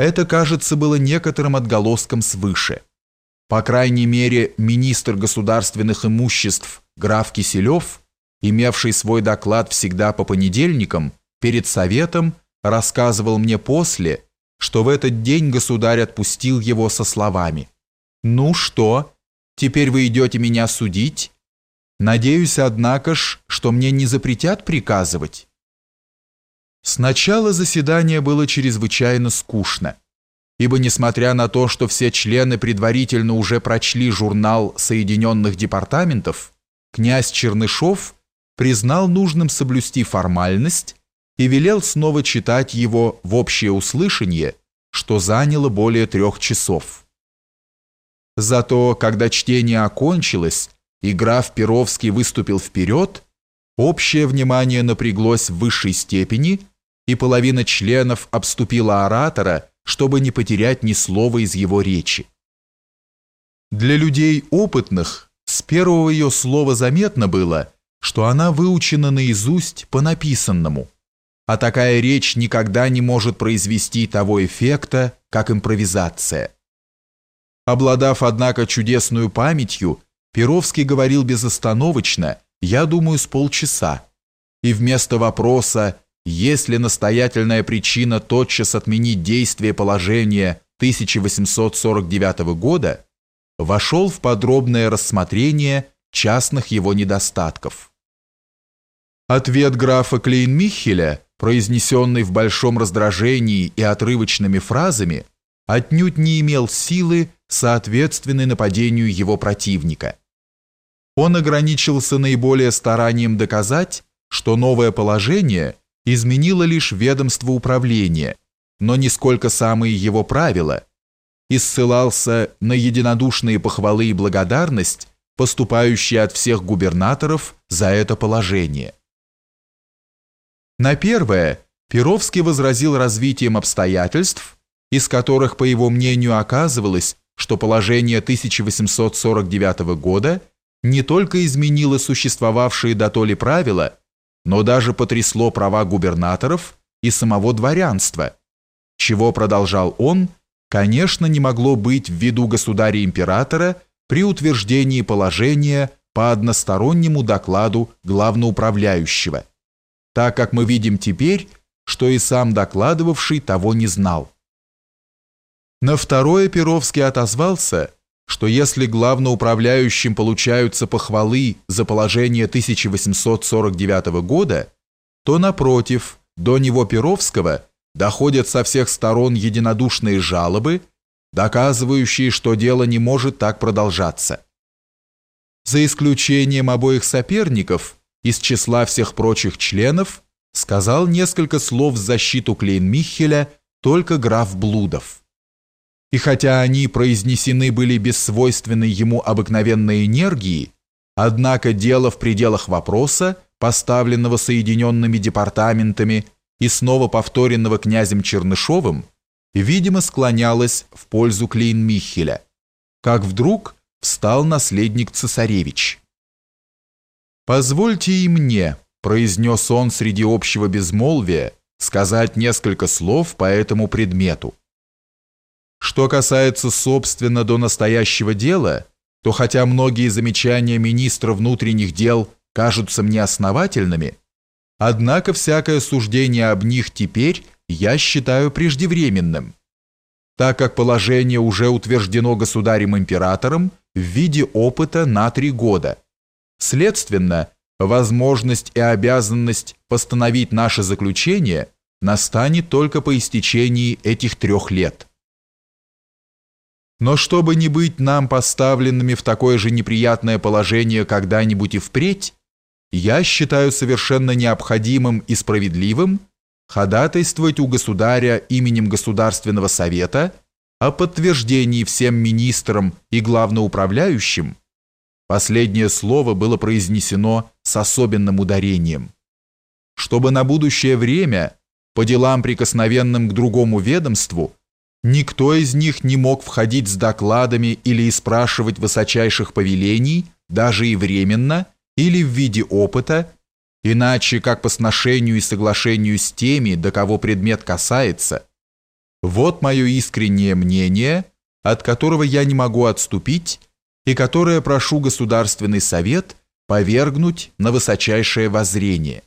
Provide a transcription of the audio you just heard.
Это, кажется, было некоторым отголоском свыше. По крайней мере, министр государственных имуществ граф Киселев, имевший свой доклад всегда по понедельникам, перед советом рассказывал мне после, что в этот день государь отпустил его со словами «Ну что, теперь вы идете меня судить? Надеюсь, однако ж, что мне не запретят приказывать». Сначала заседание было чрезвычайно скучно, ибо несмотря на то, что все члены предварительно уже прочли журнал Соединенных департаментов, князь Чернышов признал нужным соблюсти формальность и велел снова читать его в общее услышание, что заняло более трех часов. Зато, когда чтение окончилось и граф Перовский выступил вперед, общее внимание напряглось в высшей степени – и половина членов обступила оратора, чтобы не потерять ни слова из его речи. Для людей опытных с первого ее слова заметно было, что она выучена наизусть по написанному, а такая речь никогда не может произвести того эффекта, как импровизация. Обладав, однако, чудесную памятью, Перовский говорил безостановочно, я думаю, с полчаса, и вместо вопроса если настоятельная причина тотчас отменить действие положения 1849 года, вошел в подробное рассмотрение частных его недостатков. Ответ графа Клейн-Михеля, произнесенный в большом раздражении и отрывочными фразами, отнюдь не имел силы, соответственной нападению его противника. Он ограничился наиболее старанием доказать, что новое положение – изменило лишь ведомство управления, но не сколько самые его правила, и ссылался на единодушные похвалы и благодарность, поступающие от всех губернаторов за это положение. На первое Перовский возразил развитием обстоятельств, из которых, по его мнению, оказывалось, что положение 1849 года не только изменило существовавшие до то ли правила, но даже потрясло права губернаторов и самого дворянства, чего, продолжал он, конечно, не могло быть в виду государя-императора при утверждении положения по одностороннему докладу главноуправляющего, так как мы видим теперь, что и сам докладывавший того не знал. На второе Перовский отозвался – что если главноуправляющим получаются похвалы за положение 1849 года, то, напротив, до него Перовского доходят со всех сторон единодушные жалобы, доказывающие, что дело не может так продолжаться. За исключением обоих соперников, из числа всех прочих членов, сказал несколько слов в защиту Клейн-Михеля только граф Блудов. И хотя они произнесены были без свойственной ему обыкновенной энергии, однако дело в пределах вопроса, поставленного Соединенными департаментами и снова повторенного князем Чернышовым, видимо, склонялось в пользу Клейн-Михеля, как вдруг встал наследник цесаревич. «Позвольте и мне», – произнес он среди общего безмолвия, сказать несколько слов по этому предмету. Что касается, собственно, до настоящего дела, то хотя многие замечания министра внутренних дел кажутся мне основательными, однако всякое суждение об них теперь я считаю преждевременным, так как положение уже утверждено государем-императором в виде опыта на три года. Следственно, возможность и обязанность постановить наше заключение настанет только по истечении этих трех лет. Но чтобы не быть нам поставленными в такое же неприятное положение когда-нибудь и впредь, я считаю совершенно необходимым и справедливым ходатайствовать у государя именем Государственного Совета о подтверждении всем министрам и главноуправляющим, последнее слово было произнесено с особенным ударением, чтобы на будущее время по делам прикосновенным к другому ведомству Никто из них не мог входить с докладами или спрашивать высочайших повелений, даже и временно, или в виде опыта, иначе как по сношению и соглашению с теми, до кого предмет касается, Вот мое искреннее мнение, от которого я не могу отступить и которое прошу Государственный совет повергнуть на высочайшее воззрение.